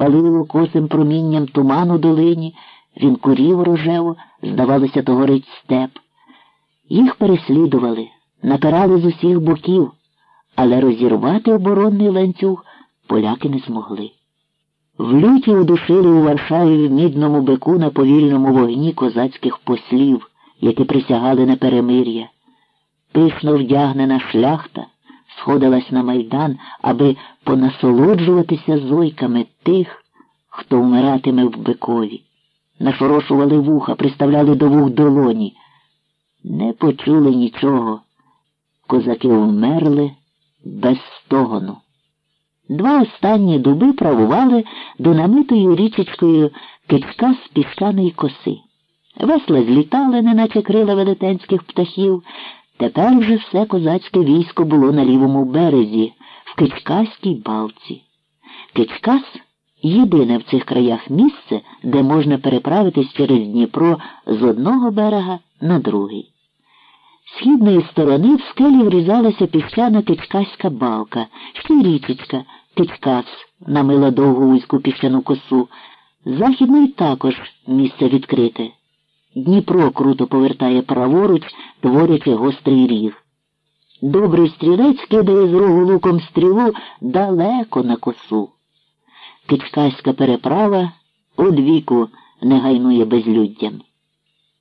палило косим промінням туману долині, він курів рожево, здавалося, то горить степ. Їх переслідували, напирали з усіх боків, але розірвати оборонний ланцюг поляки не змогли. В люті удушили у Варшаві в мідному бику на повільному вогні козацьких послів, які присягали на перемир'я. Пишно вдягнена шляхта сходилась на майдан, аби понасолоджуватися зойками тих, хто вмиратиме в бикові. Нашорошували вуха, приставляли до вух долоні. Не почули нічого. Козаки вмерли без стогону. Два останні дуби правували динамитою річечкою кичка з піщаної коси. Весла злітали, неначе крила велетенських птахів. Тепер вже все козацьке військо було на лівому березі, в Кичкаській балці. Кичкас єдине в цих краях місце, де можна переправитись через Дніпро з одного берега на другий. З східної сторони в скелі врізалася піщана Кичкаська балка, ще й річечка, Кичкас, намила довгу вузьку піщану косу. Західної також місце відкрите. Дніпро круто повертає праворуч, творячи гострий ріг. Добрий стрілець кидає з рогу луком стрілу далеко на косу. Кичкаська переправа одвіку не гайнує безлюддям.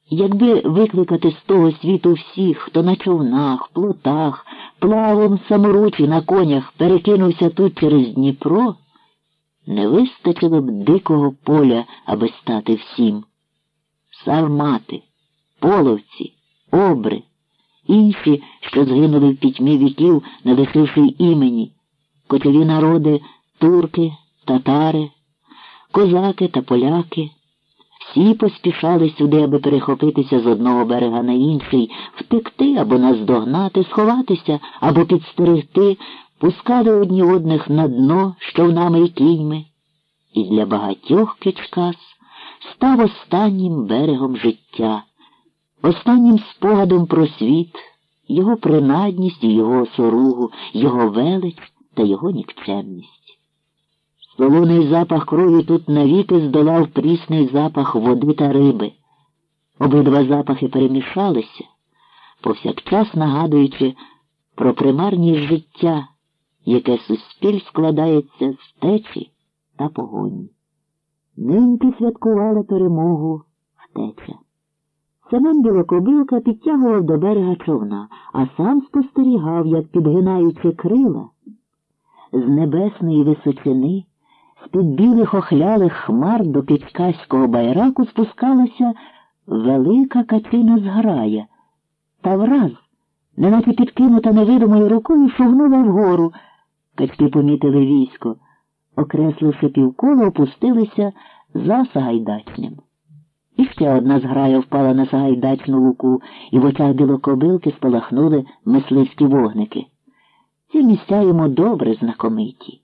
Якби викликати з того світу всіх, хто на човнах, плотах, плавом саморучі на конях перекинувся тут через Дніпро, не вистачило б дикого поля, аби стати всім. Сармати, половці, обри, інші, що згинули в пітьмі віків, не лишивши імені, кочові народи, турки, татари, козаки та поляки. Всі поспішали сюди, аби перехопитися з одного берега на інший, втекти або наздогнати, сховатися або підстерегти, пускали одні одних на дно з човнами і кіньми. І для багатьох Кичкас став останнім берегом життя, останнім спогадом про світ, його принадність і його осоругу, його велич та його нікчемність. Солоний запах крові тут навіки здолав прісний запах води та риби. Обидва запахи перемішалися, повсякчас нагадуючи про примарність життя, яке суспіль складається з течі та погоні. Ниньки святкували перемогу втеча. Семен Білокобилка підтягував до берега човна, а сам спостерігав, як, підгинаючи крила, з небесної височини. З-під білих охлялих хмар до Підкаського байраку спускалася велика качина зграя. Та враз, неначе підкинута невидимою рукою, шугнула вгору. Качки помітили військо, окресливши півколо, опустилися за Сагайдачним. І ще одна зграя впала на Сагайдачну луку, і в очах білокобилки спалахнули мисливські вогники. Ці місця йому добре знакомиті.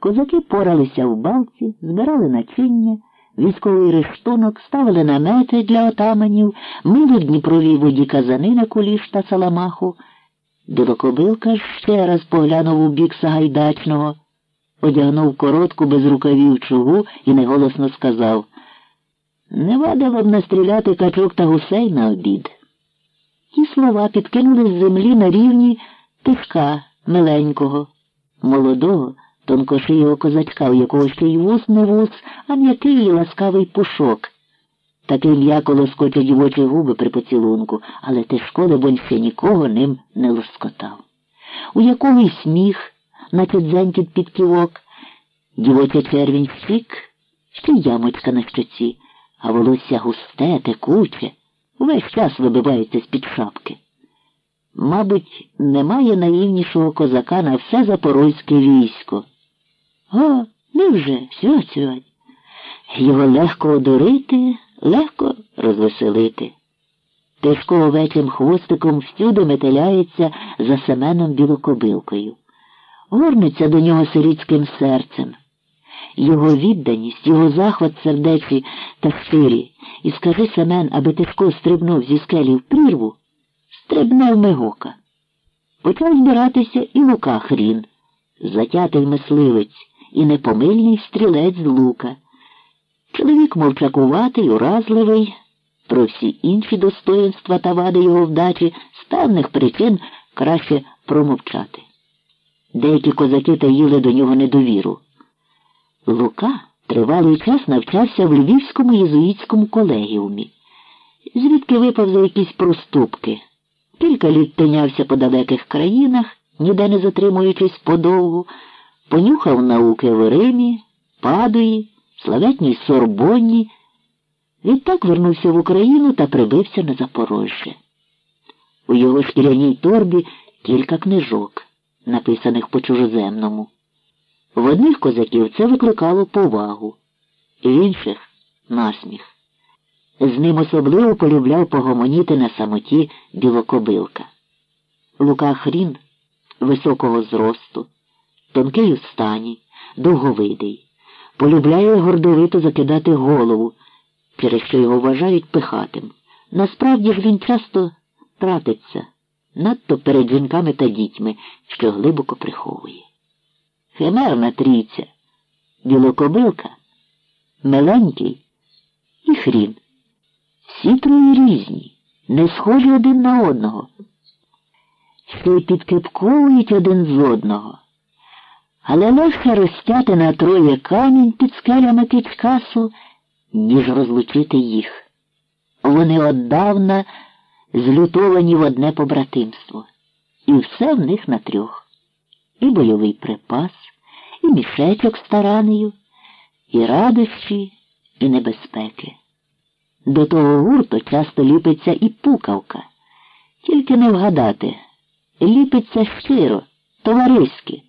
Козаки поралися в балці, збирали начиння, військовий рештунок, ставили намети для отаманів, мили в Дніпровій воді казани на куліш та саламаху. Білокобилка ще раз поглянув у бік Сагайдачного, одягнув коротку без рукавів чугу і неголосно сказав Не вадило б настріляти качок та гусей на обід. Ті слова підкинули з землі на рівні тишка миленького, молодого тонкошийого козачка, у якого ще й вус не вус, а м'який і ласкавий пушок. Такий м'яко лоскоче дівочі губи при поцілунку, але Тишко, либонь, ще нікого ним не лоскотав. У якого й сміх, наче дзенькіт під ківок, дівоча червінь сік, ще й ямочка на щоці, а волосся густе, текуче, увесь час вибивається з-під шапки. Мабуть, немає наївнішого козака на все запорозьке військо. О, невже, свять свять. Його легко одурити, легко розвеселити. Тишко овечим хвостиком всюди метеляється за Семеном білокобилкою. Горниться до нього сирітським серцем. Його відданість, його захват сердечі та щирі. І скажи Семен, аби Тишко стрибнув зі скелі в прірву, стрибне в мигока. Почав збиратися і Лука хрін, затятий мисливець і непомильний стрілець з лука. Чоловік мовчакуватий, уразливий, про всі інші достоїнства та вади його вдачі з певних причин краще промовчати. Деякі козаки таїли до нього недовіру. Лука тривалий час навчався в Львівському єзуїтському колегіумі, звідки випав за якісь проступки. Кілька літ тинявся по далеких країнах, ніде не затримуючись подовгу, понюхав науки в Римі, Падуї, славетній Сорбонні. Відтак вернувся в Україну та прибився на Запорожжя. У його шкіряній торбі кілька книжок, написаних по чужоземному. В одних козаків це викликало повагу, в інших насміх. З ним особливо полюбляв погомоніти на самоті білокобилка. Лука Хрін високого зросту, тонкий у стані, довговидий, полюбляє гордовито закидати голову, через що його вважають пихатим. Насправді ж він часто тратиться, надто перед жінками та дітьми, що глибоко приховує. Химерна трійця, білокобилка, миленький і хрін. Всі троє різні, не схожі один на одного, що й підкипковують один з одного. Але легше розтяти на троє камінь під скелями Кичкасу, ніж розлучити їх. Вони оддавна злютовані в одне побратимство, і все в них на трьох. І бойовий припас, і мішечок з таранею, і радощі, і небезпеки. До того гурту часто ліпиться і пукавка. Тільки не вгадати, ліпиться щиро, товариськи.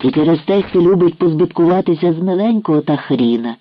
Чи через те, що любить позбиткуватися з миленького та хріна.